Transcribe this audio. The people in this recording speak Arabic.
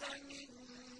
أَحْسَنِ